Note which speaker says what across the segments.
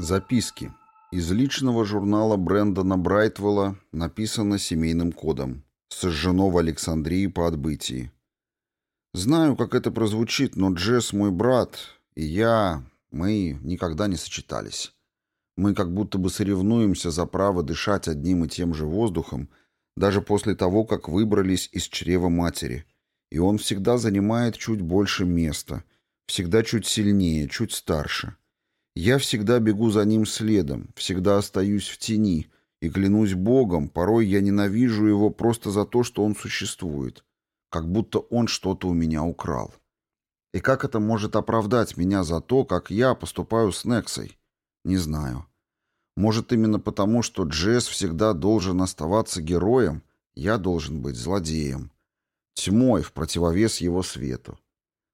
Speaker 1: Записки. Из личного журнала Брэндона Брайтвелла написано семейным кодом. Сожжено в Александрии по отбытии. Знаю, как это прозвучит, но Джесс мой брат, и я, мы никогда не сочетались. Мы как будто бы соревнуемся за право дышать одним и тем же воздухом, даже после того, как выбрались из чрева матери. И он всегда занимает чуть больше места, всегда чуть сильнее, чуть старше. Я всегда бегу за ним следом, всегда остаюсь в тени, и клянусь Богом, порой я ненавижу его просто за то, что он существует, как будто он что-то у меня украл. И как это может оправдать меня за то, как я поступаю с Нексой? Не знаю. Может, именно потому, что Джесс всегда должен оставаться героем, я должен быть злодеем. Тьмой в противовес его свету.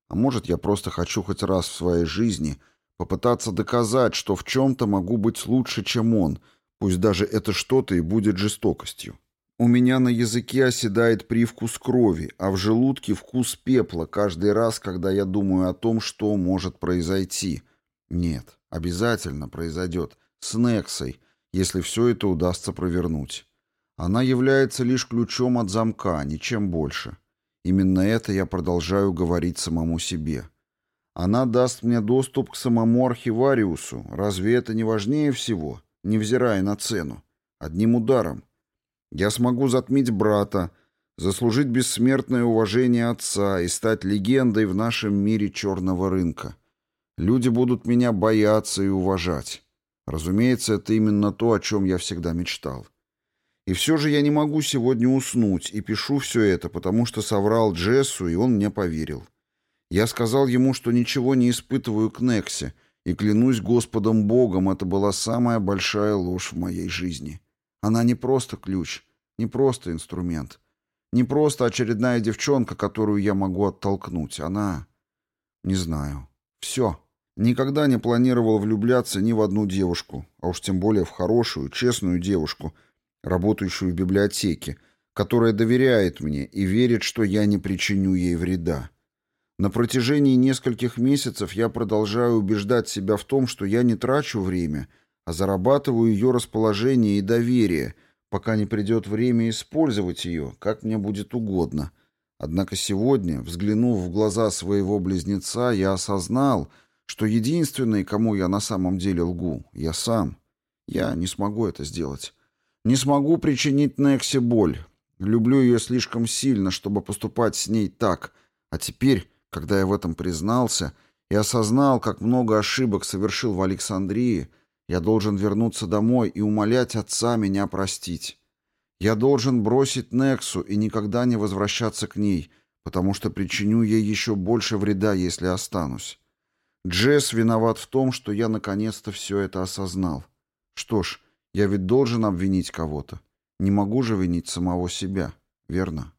Speaker 1: А может, я просто хочу хоть раз в своей жизни – Попытаться доказать, что в чем-то могу быть лучше, чем он, пусть даже это что-то и будет жестокостью. У меня на языке оседает привкус крови, а в желудке вкус пепла каждый раз, когда я думаю о том, что может произойти. Нет, обязательно произойдет. С Нексой, если все это удастся провернуть. Она является лишь ключом от замка, ничем больше. Именно это я продолжаю говорить самому себе. — она даст мне доступ к самому архивариусу. Разве это не важнее всего, невзирая на цену? Одним ударом. Я смогу затмить брата, заслужить бессмертное уважение отца и стать легендой в нашем мире черного рынка. Люди будут меня бояться и уважать. Разумеется, это именно то, о чем я всегда мечтал. И все же я не могу сегодня уснуть и пишу все это, потому что соврал Джессу, и он мне поверил. Я сказал ему, что ничего не испытываю к Нексе, и клянусь Господом Богом, это была самая большая ложь в моей жизни. Она не просто ключ, не просто инструмент, не просто очередная девчонка, которую я могу оттолкнуть. Она... не знаю. Все. Никогда не планировал влюбляться ни в одну девушку, а уж тем более в хорошую, честную девушку, работающую в библиотеке, которая доверяет мне и верит, что я не причиню ей вреда. На протяжении нескольких месяцев я продолжаю убеждать себя в том, что я не трачу время, а зарабатываю ее расположение и доверие, пока не придет время использовать ее, как мне будет угодно. Однако сегодня, взглянув в глаза своего близнеца, я осознал, что единственный, кому я на самом деле лгу, я сам. Я не смогу это сделать. Не смогу причинить Нексе боль. Люблю ее слишком сильно, чтобы поступать с ней так. А теперь когда я в этом признался и осознал, как много ошибок совершил в Александрии, я должен вернуться домой и умолять отца меня простить. Я должен бросить Нексу и никогда не возвращаться к ней, потому что причиню ей еще больше вреда, если останусь. Джесс виноват в том, что я наконец-то все это осознал. Что ж, я ведь должен обвинить кого-то. Не могу же винить самого себя, верно?